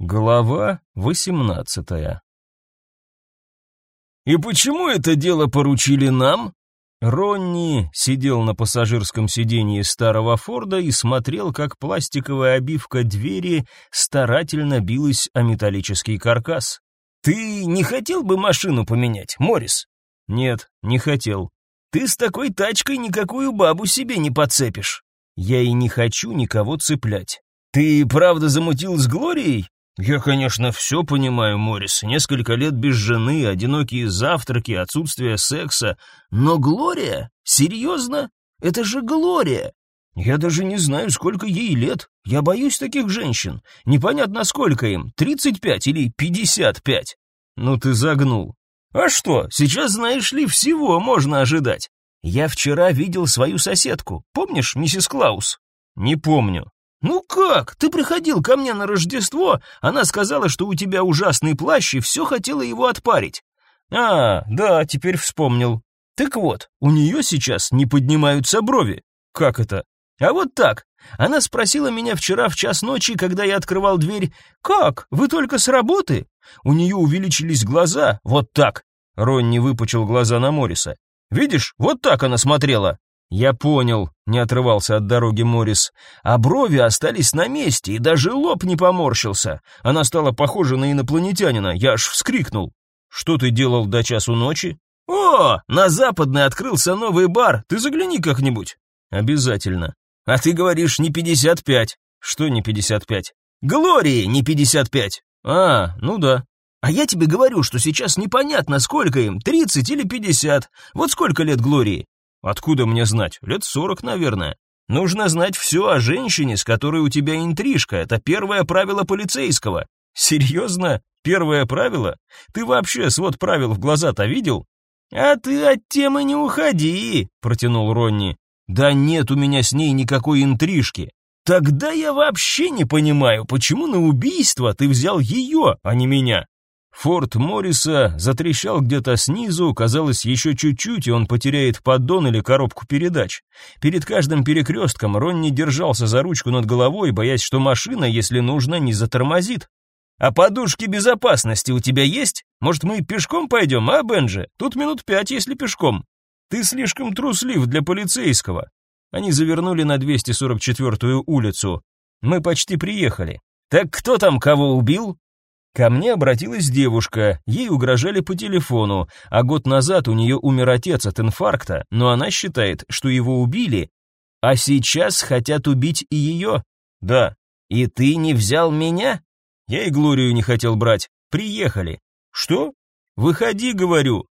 Глава восемнадцатая «И почему это дело поручили нам?» Ронни сидел на пассажирском сиденье старого Форда и смотрел, как пластиковая обивка двери старательно билась о металлический каркас. «Ты не хотел бы машину поменять, Моррис?» «Нет, не хотел». «Ты с такой тачкой никакую бабу себе не подцепишь». «Я и не хочу никого цеплять». «Ты правда замутил с Глорией?» «Я, конечно, все понимаю, Моррис. Несколько лет без жены, одинокие завтраки, отсутствие секса. Но Глория? Серьезно? Это же Глория!» «Я даже не знаю, сколько ей лет. Я боюсь таких женщин. Непонятно, сколько им, 35 или 55. Ну ты загнул. А что, сейчас, знаешь ли, всего можно ожидать. Я вчера видел свою соседку. Помнишь, миссис Клаус? Не помню. «Ну как? Ты приходил ко мне на Рождество, она сказала, что у тебя ужасный плащ и все хотела его отпарить». «А, да, теперь вспомнил. Так вот, у нее сейчас не поднимаются брови. Как это? А вот так. Она спросила меня вчера в час ночи, когда я открывал дверь, «Как? Вы только с работы?» У нее увеличились глаза, вот так. Ронни выпучил глаза на Морриса. «Видишь, вот так она смотрела. «Я понял», — не отрывался от дороги Моррис. «А брови остались на месте, и даже лоб не поморщился. Она стала похожа на инопланетянина, я аж вскрикнул. Что ты делал до часу ночи?» «О, на Западной открылся новый бар, ты загляни как-нибудь». «Обязательно». «А ты говоришь, не пятьдесят пять». «Что не пятьдесят пять?» «Глории не пятьдесят пять». «А, ну да». «А я тебе говорю, что сейчас непонятно, сколько им, тридцать или пятьдесят. Вот сколько лет Глории?» Откуда мне знать? Лет сорок, наверное. Нужно знать все о женщине, с которой у тебя интрижка. Это первое правило полицейского. Серьезно? Первое правило? Ты вообще свод правил в глаза-то видел? А ты от темы не уходи, протянул Ронни. Да нет у меня с ней никакой интрижки. Тогда я вообще не понимаю, почему на убийство ты взял ее, а не меня. Форт Морриса затрещал где-то снизу, казалось, еще чуть-чуть, и он потеряет поддон или коробку передач. Перед каждым перекрестком Ронни держался за ручку над головой, боясь, что машина, если нужно, не затормозит. «А подушки безопасности у тебя есть? Может, мы пешком пойдем, а, Бенджи? Тут минут пять, если пешком. Ты слишком труслив для полицейского». Они завернули на 244-ю улицу. «Мы почти приехали». «Так кто там кого убил?» Ко мне обратилась девушка, ей угрожали по телефону, а год назад у нее умер отец от инфаркта, но она считает, что его убили, а сейчас хотят убить и ее. Да. И ты не взял меня? Я и Глорию не хотел брать. Приехали. Что? Выходи, говорю.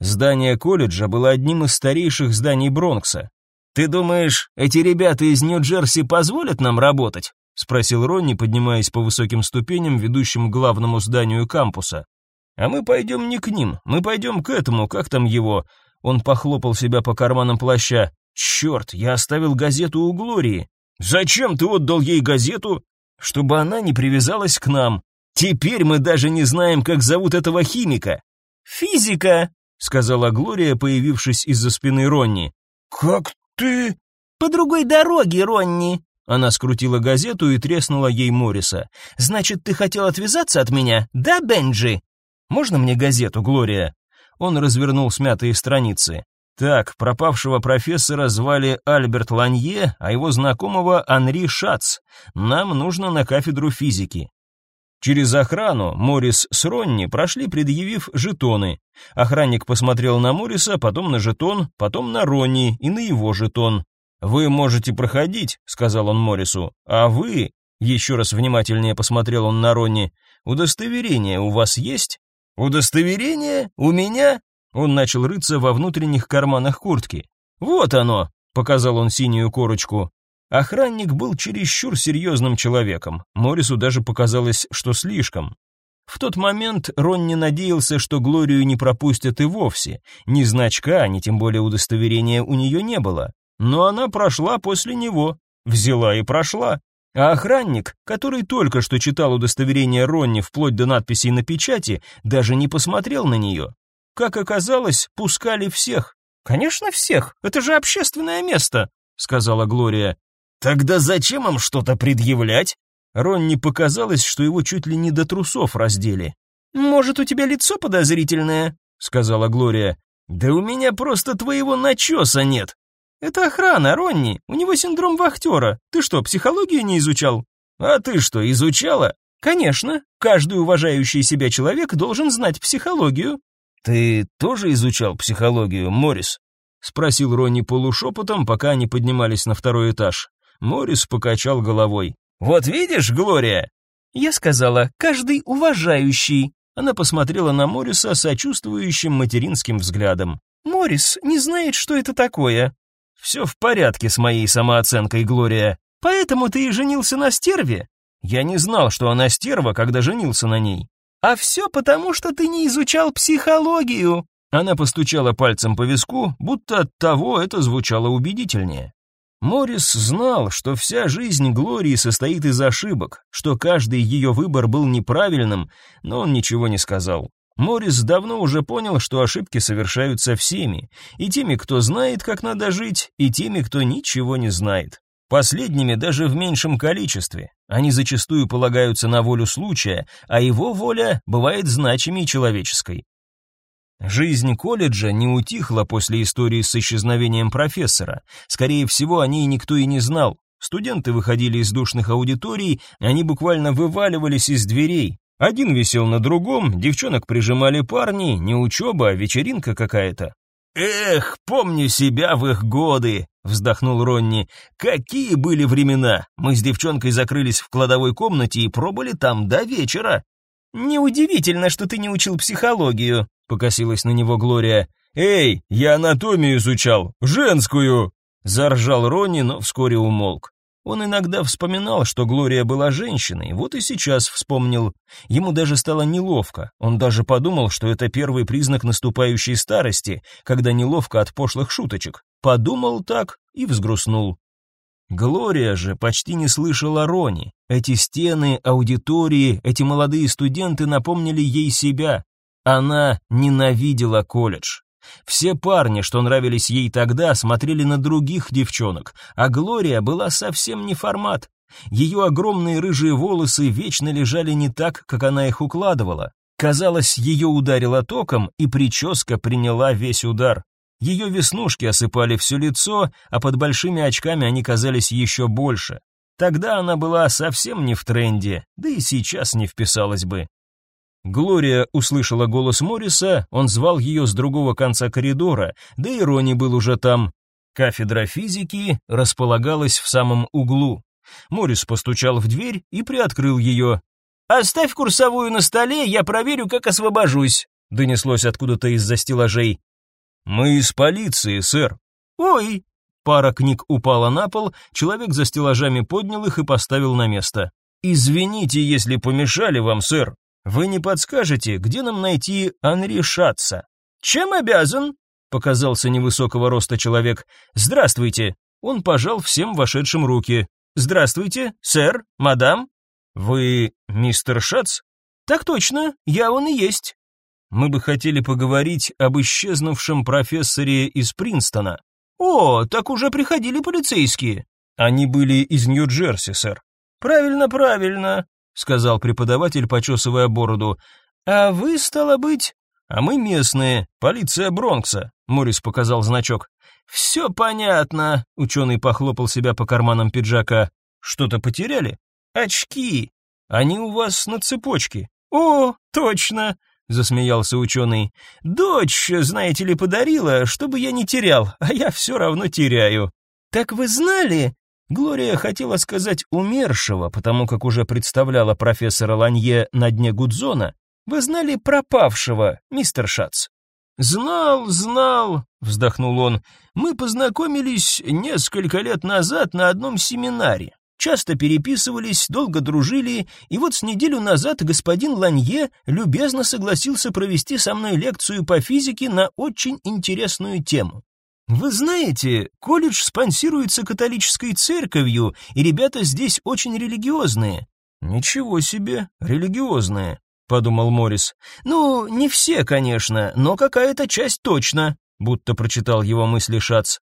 Здание колледжа было одним из старейших зданий Бронкса. Ты думаешь, эти ребята из Нью-Джерси позволят нам работать? — спросил Ронни, поднимаясь по высоким ступеням, ведущим к главному зданию кампуса. «А мы пойдем не к ним, мы пойдем к этому, как там его?» Он похлопал себя по карманам плаща. «Черт, я оставил газету у Глории. Зачем ты отдал ей газету?» «Чтобы она не привязалась к нам. Теперь мы даже не знаем, как зовут этого химика». «Физика», — сказала Глория, появившись из-за спины Ронни. «Как ты...» «По другой дороге, Ронни», она скрутила газету и треснула ей Морриса. «Значит, ты хотел отвязаться от меня, да, Бенджи?» «Можно мне газету, Глория?» Он развернул смятые страницы. Так, пропавшего профессора звали Альберт Ланье, а его знакомого Анри Шац. Нам нужно на кафедру физики. Через охрану Моррис с Ронни прошли, предъявив жетоны. Охранник посмотрел на Морриса, потом на жетон, потом на Ронни и на его жетон. «Вы можете проходить», — сказал он Морису, «а вы...» — еще раз внимательнее посмотрел он на Ронни. «Удостоверение у вас есть?» «Удостоверение? У меня?» Он начал рыться во внутренних карманах куртки. «Вот оно!» — показал он синюю корочку. Охранник был чересчур серьезным человеком. Морису даже показалось, что слишком. В тот момент Ронни надеялся, что Глорию не пропустят и вовсе. Ни значка, ни тем более удостоверения у нее не было но она прошла после него, взяла и прошла. А охранник, который только что читал удостоверение Ронни вплоть до надписей на печати, даже не посмотрел на нее. Как оказалось, пускали всех. «Конечно, всех, это же общественное место», — сказала Глория. «Тогда зачем им что-то предъявлять?» Ронни показалось, что его чуть ли не до трусов раздели. «Может, у тебя лицо подозрительное?» — сказала Глория. «Да у меня просто твоего начеса нет». «Это охрана, Ронни. У него синдром вахтера. Ты что, психологию не изучал?» «А ты что, изучала?» «Конечно. Каждый уважающий себя человек должен знать психологию». «Ты тоже изучал психологию, Морис?» — спросил Ронни полушепотом, пока они поднимались на второй этаж. Морис покачал головой. «Вот видишь, Глория?» «Я сказала, каждый уважающий». Она посмотрела на Мориса сочувствующим материнским взглядом. «Морис не знает, что это такое». «Все в порядке с моей самооценкой, Глория. Поэтому ты и женился на стерве?» «Я не знал, что она стерва, когда женился на ней». «А все потому, что ты не изучал психологию». Она постучала пальцем по виску, будто от того это звучало убедительнее. Морис знал, что вся жизнь Глории состоит из ошибок, что каждый ее выбор был неправильным, но он ничего не сказал. Морис давно уже понял, что ошибки совершаются всеми, и теми, кто знает, как надо жить, и теми, кто ничего не знает. Последними даже в меньшем количестве. Они зачастую полагаются на волю случая, а его воля бывает значимее человеческой. Жизнь колледжа не утихла после истории с исчезновением профессора. Скорее всего, о ней никто и не знал. Студенты выходили из душных аудиторий, они буквально вываливались из дверей. Один висел на другом, девчонок прижимали парни, не учеба, а вечеринка какая-то. «Эх, помню себя в их годы», — вздохнул Ронни. «Какие были времена! Мы с девчонкой закрылись в кладовой комнате и пробыли там до вечера». «Неудивительно, что ты не учил психологию», — покосилась на него Глория. «Эй, я анатомию изучал, женскую!» Заржал Ронни, но вскоре умолк. Он иногда вспоминал, что Глория была женщиной, вот и сейчас вспомнил. Ему даже стало неловко. Он даже подумал, что это первый признак наступающей старости, когда неловко от пошлых шуточек. Подумал так и взгрустнул. Глория же почти не слышала Рони. Эти стены, аудитории, эти молодые студенты напомнили ей себя. Она ненавидела колледж. Все парни, что нравились ей тогда, смотрели на других девчонок, а Глория была совсем не формат. Ее огромные рыжие волосы вечно лежали не так, как она их укладывала. Казалось, ее ударило током, и прическа приняла весь удар. Ее веснушки осыпали все лицо, а под большими очками они казались еще больше. Тогда она была совсем не в тренде, да и сейчас не вписалась бы. Глория услышала голос Морриса, он звал ее с другого конца коридора, да и Рони был уже там. Кафедра физики располагалась в самом углу. Моррис постучал в дверь и приоткрыл ее. «Оставь курсовую на столе, я проверю, как освобожусь», — донеслось откуда-то из-за стеллажей. «Мы из полиции, сэр». «Ой!» Пара книг упала на пол, человек за стеллажами поднял их и поставил на место. «Извините, если помешали вам, сэр. Вы не подскажете, где нам найти Анри Шатца?» «Чем обязан?» — показался невысокого роста человек. «Здравствуйте!» Он пожал всем вошедшим руки. «Здравствуйте, сэр, мадам!» «Вы мистер Шатц?» «Так точно, я он и есть». Мы бы хотели поговорить об исчезнувшем профессоре из Принстона. О, так уже приходили полицейские. Они были из Нью-Джерси, сэр. Правильно, правильно, сказал преподаватель, почесывая бороду. А вы стало быть, а мы местные, полиция Бронкса. Морис показал значок. Все понятно, ученый похлопал себя по карманам пиджака. Что-то потеряли? Очки. Они у вас на цепочке. О, точно, засмеялся ученый. Дочь, знаете ли, подарила, чтобы я не терял, а я все равно теряю. Так вы знали? Глория хотела сказать умершего, потому как уже представляла профессора Ланье на дне Гудзона. Вы знали пропавшего, мистер Шац? Знал, знал, вздохнул он. Мы познакомились несколько лет назад на одном семинаре. Часто переписывались, долго дружили, и вот с неделю назад господин Ланье любезно согласился провести со мной лекцию по физике на очень интересную тему. Вы знаете, колледж спонсируется католической церковью, и ребята здесь очень религиозные. Ничего себе, религиозные, подумал Морис. Ну, не все, конечно, но какая-то часть точно, будто прочитал его мысли Шац.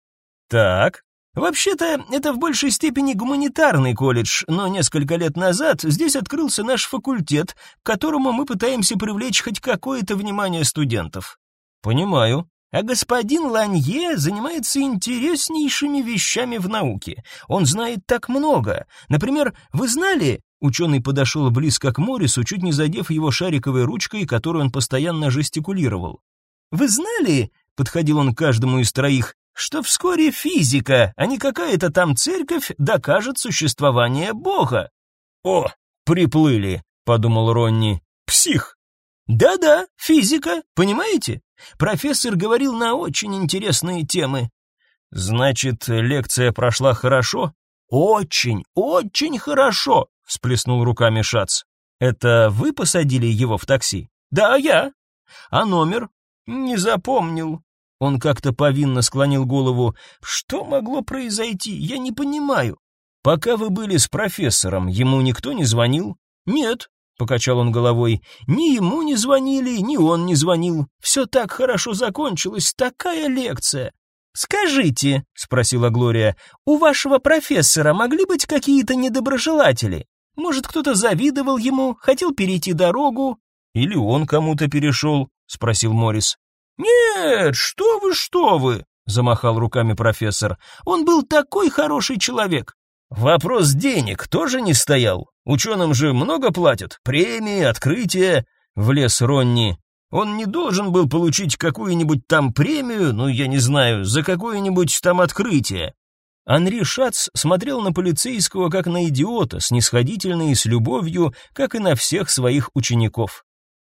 Так, Вообще-то, это в большей степени гуманитарный колледж, но несколько лет назад здесь открылся наш факультет, к которому мы пытаемся привлечь хоть какое-то внимание студентов. Понимаю. А господин Ланье занимается интереснейшими вещами в науке. Он знает так много. Например, вы знали, ученый подошел близко к Морису, чуть не задев его шариковой ручкой, которой он постоянно жестикулировал. Вы знали, подходил он к каждому из троих, что вскоре физика, а не какая-то там церковь, докажет существование Бога. О, приплыли, подумал Ронни. Псих. Да-да, физика, понимаете? Профессор говорил на очень интересные темы. Значит, лекция прошла хорошо? Очень, очень хорошо, всплеснул руками Шац. Это вы посадили его в такси? Да, я. А номер? Не запомнил. Он как-то повинно склонил голову. Что могло произойти? Я не понимаю. Пока вы были с профессором, ему никто не звонил? Нет, покачал он головой. Ни ему не звонили, ни он не звонил. Все так хорошо закончилось, такая лекция. Скажите, спросила Глория, у вашего профессора могли быть какие-то недоброжелатели? Может, кто-то завидовал ему, хотел перейти дорогу? Или он кому-то перешел? спросил Морис. Нет, что вы, что вы, замахал руками профессор. Он был такой хороший человек. Вопрос денег тоже не стоял. Ученым же много платят, премии, открытия. Влез Ронни. Он не должен был получить какую-нибудь там премию, ну, я не знаю, за какое-нибудь там открытие. Анри Шац смотрел на полицейского как на идиота, снисходительно и с любовью, как и на всех своих учеников.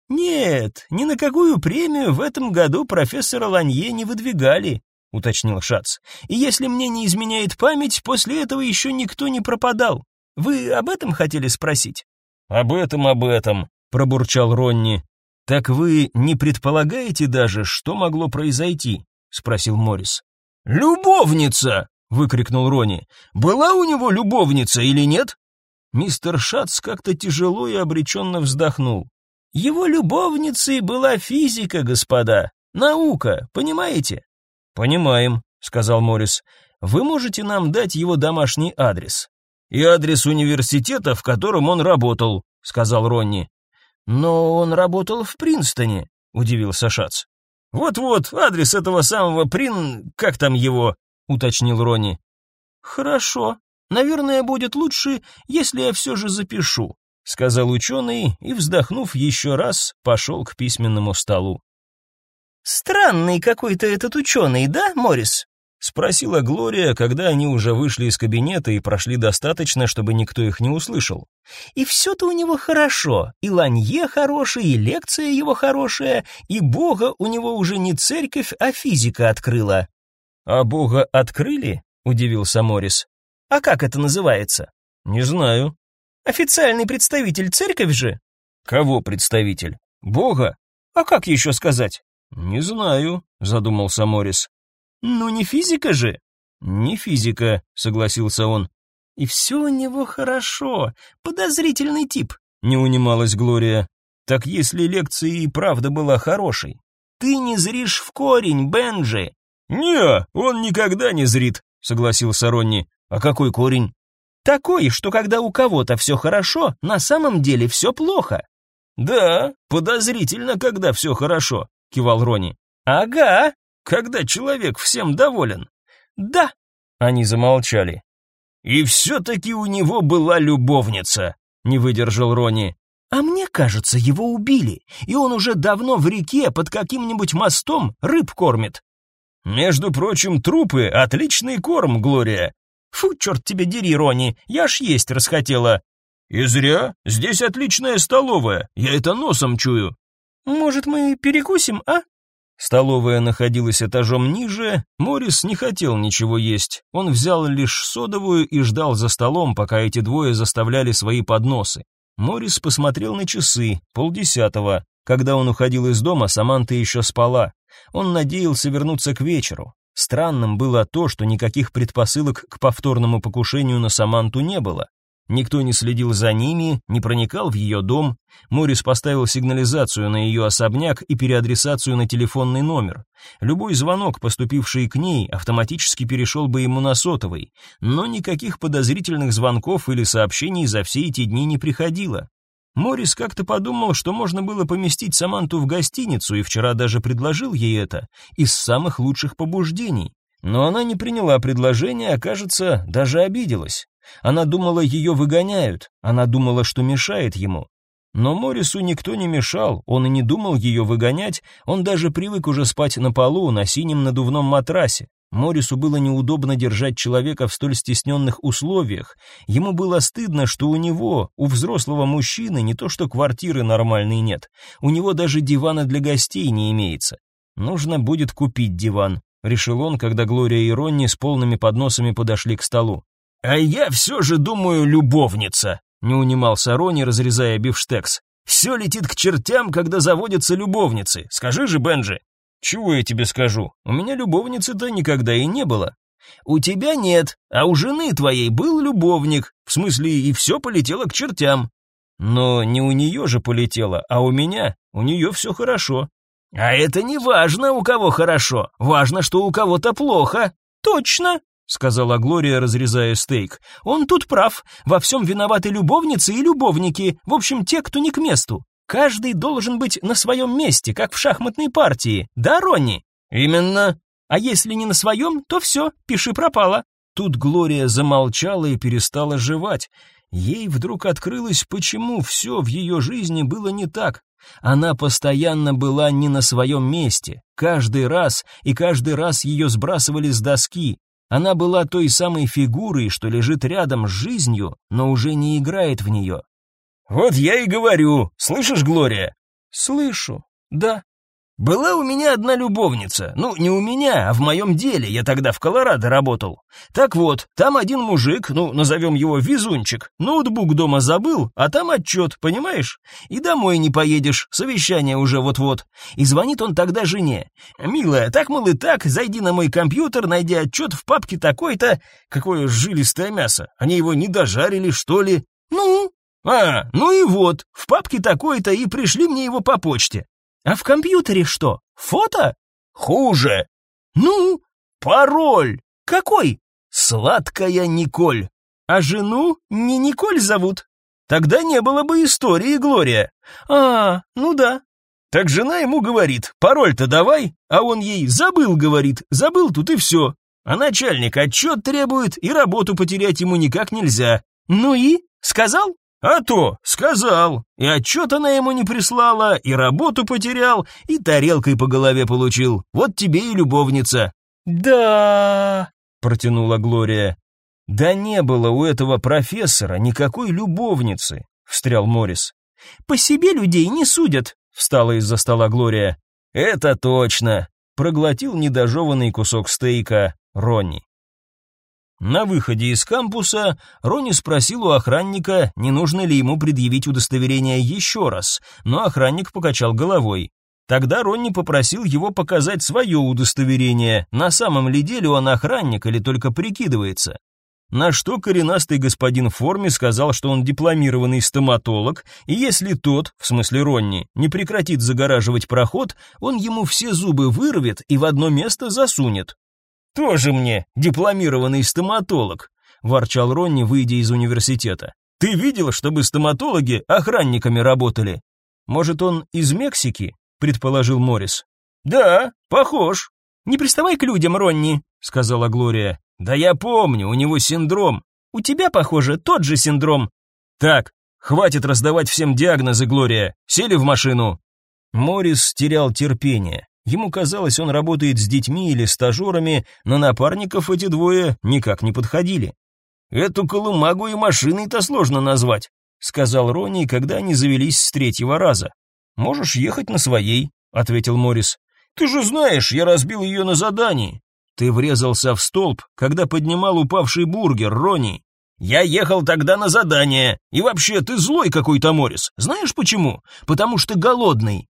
«Нет, ни на какую премию в этом году профессора Ланье не выдвигали», — уточнил Шац. «И если мне не изменяет память, после этого еще никто не пропадал. Вы об этом хотели спросить?» «Об этом, об этом», — пробурчал Ронни. «Так вы не предполагаете даже, что могло произойти?» — спросил Моррис. «Любовница!» — выкрикнул Ронни. «Была у него любовница или нет?» Мистер Шац как-то тяжело и обреченно вздохнул. Его любовницей была физика, господа. Наука, понимаете? Понимаем, сказал Моррис. Вы можете нам дать его домашний адрес? И адрес университета, в котором он работал, сказал Ронни. Но он работал в Принстоне, удивился Шац. Вот-вот, адрес этого самого Прин... как там его? уточнил Ронни. Хорошо. Наверное, будет лучше, если я все же запишу сказал ученый и, вздохнув еще раз, пошел к письменному столу. Странный какой-то этот ученый, да, Морис? спросила Глория, когда они уже вышли из кабинета и прошли достаточно, чтобы никто их не услышал. И все-то у него хорошо, и ланье хороший, и лекция его хорошая, и Бога у него уже не церковь, а физика открыла. А Бога открыли? удивился Морис. А как это называется? Не знаю, Официальный представитель церковь же. Кого представитель? Бога? А как еще сказать? Не знаю, задумался Морис. Ну не физика же. Не физика, согласился он. И все у него хорошо. Подозрительный тип. Не унималась Глория. Так если лекция и правда была хорошей. Ты не зришь в корень, Бенджи. Не, он никогда не зрит, согласился Ронни. А какой корень? Такой, что когда у кого-то все хорошо, на самом деле все плохо. Да, подозрительно, когда все хорошо, кивал Рони. Ага, когда человек всем доволен. Да. Они замолчали. И все-таки у него была любовница, не выдержал Рони. А мне кажется, его убили, и он уже давно в реке под каким-нибудь мостом рыб кормит. Между прочим, трупы — отличный корм, Глория. Фу, черт тебе дери, Рони, я ж есть расхотела. И зря, здесь отличная столовая, я это носом чую. Может, мы перекусим, а? Столовая находилась этажом ниже, Морис не хотел ничего есть. Он взял лишь содовую и ждал за столом, пока эти двое заставляли свои подносы. Морис посмотрел на часы, полдесятого. Когда он уходил из дома, Саманта еще спала. Он надеялся вернуться к вечеру. Странным было то, что никаких предпосылок к повторному покушению на Саманту не было. Никто не следил за ними, не проникал в ее дом. Морис поставил сигнализацию на ее особняк и переадресацию на телефонный номер. Любой звонок, поступивший к ней, автоматически перешел бы ему на сотовый, но никаких подозрительных звонков или сообщений за все эти дни не приходило. Морис как-то подумал, что можно было поместить Саманту в гостиницу, и вчера даже предложил ей это, из самых лучших побуждений. Но она не приняла предложение, а, кажется, даже обиделась. Она думала, ее выгоняют, она думала, что мешает ему. Но Морису никто не мешал, он и не думал ее выгонять, он даже привык уже спать на полу на синем надувном матрасе. Морису было неудобно держать человека в столь стесненных условиях. Ему было стыдно, что у него, у взрослого мужчины, не то что квартиры нормальной нет, у него даже дивана для гостей не имеется. Нужно будет купить диван, решил он, когда Глория и Ронни с полными подносами подошли к столу. «А я все же думаю, любовница», — не унимался Рони, разрезая бифштекс. «Все летит к чертям, когда заводятся любовницы. Скажи же, Бенджи». «Чего я тебе скажу? У меня любовницы-то никогда и не было». «У тебя нет, а у жены твоей был любовник. В смысле, и все полетело к чертям». «Но не у нее же полетело, а у меня. У нее все хорошо». «А это не важно, у кого хорошо. Важно, что у кого-то плохо». «Точно», — сказала Глория, разрезая стейк. «Он тут прав. Во всем виноваты любовницы и любовники, в общем, те, кто не к месту. Каждый должен быть на своем месте, как в шахматной партии. Да, Ронни?» «Именно». «А если не на своем, то все, пиши пропало». Тут Глория замолчала и перестала жевать. Ей вдруг открылось, почему все в ее жизни было не так. Она постоянно была не на своем месте. Каждый раз и каждый раз ее сбрасывали с доски. Она была той самой фигурой, что лежит рядом с жизнью, но уже не играет в нее. «Вот я и говорю. Слышишь, Глория?» «Слышу. Да. Была у меня одна любовница. Ну, не у меня, а в моем деле. Я тогда в Колорадо работал. Так вот, там один мужик, ну, назовем его Везунчик, ноутбук дома забыл, а там отчет, понимаешь? И домой не поедешь, совещание уже вот-вот. И звонит он тогда жене. «Милая, так, мол, и так, зайди на мой компьютер, найди отчет в папке такой-то...» Какое жилистое мясо. Они его не дожарили, что ли? «Ну?» «А, ну и вот, в папке такой-то и пришли мне его по почте. А в компьютере что? Фото? Хуже. Ну, пароль. Какой? Сладкая Николь. А жену не Николь зовут? Тогда не было бы истории, Глория. А, ну да. Так жена ему говорит, пароль-то давай, а он ей забыл, говорит, забыл тут и все. А начальник отчет требует, и работу потерять ему никак нельзя. Ну и? Сказал? А то, сказал. И отчет она ему не прислала, и работу потерял, и тарелкой по голове получил. Вот тебе и любовница. Да, протянула Глория. Да не было у этого профессора никакой любовницы, встрял Морис. По себе людей не судят, встала из-за стола Глория. Это точно, проглотил недожеванный кусок стейка Ронни. На выходе из кампуса Рони спросил у охранника, не нужно ли ему предъявить удостоверение еще раз, но охранник покачал головой. Тогда Ронни попросил его показать свое удостоверение, на самом ли деле он охранник или только прикидывается. На что коренастый господин в форме сказал, что он дипломированный стоматолог, и если тот, в смысле Ронни, не прекратит загораживать проход, он ему все зубы вырвет и в одно место засунет. «Тоже мне дипломированный стоматолог», — ворчал Ронни, выйдя из университета. «Ты видел, чтобы стоматологи охранниками работали?» «Может, он из Мексики?» — предположил Моррис. «Да, похож». «Не приставай к людям, Ронни», — сказала Глория. «Да я помню, у него синдром». «У тебя, похоже, тот же синдром». «Так, хватит раздавать всем диагнозы, Глория. Сели в машину». Моррис терял терпение. Ему казалось, он работает с детьми или стажерами, но напарников эти двое никак не подходили. «Эту колымагу и машиной-то сложно назвать», — сказал Ронни, когда они завелись с третьего раза. «Можешь ехать на своей», — ответил Моррис. «Ты же знаешь, я разбил ее на задании». «Ты врезался в столб, когда поднимал упавший бургер, Ронни». «Я ехал тогда на задание. И вообще, ты злой какой-то, Моррис. Знаешь почему? Потому что голодный.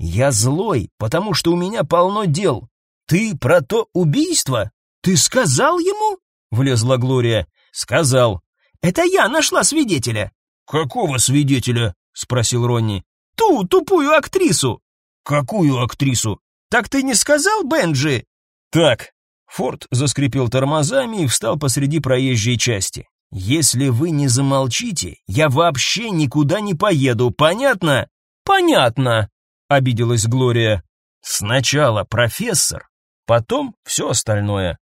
Я злой, потому что у меня полно дел. Ты про то убийство? Ты сказал ему? Влезла Глория. Сказал. Это я нашла свидетеля». «Какого свидетеля?» — спросил Ронни. «Ту тупую актрису». «Какую актрису?» «Так ты не сказал, Бенджи?» «Так». Форд заскрипел тормозами и встал посреди проезжей части. «Если вы не замолчите, я вообще никуда не поеду, понятно?» «Понятно», — обиделась Глория. «Сначала профессор, потом все остальное».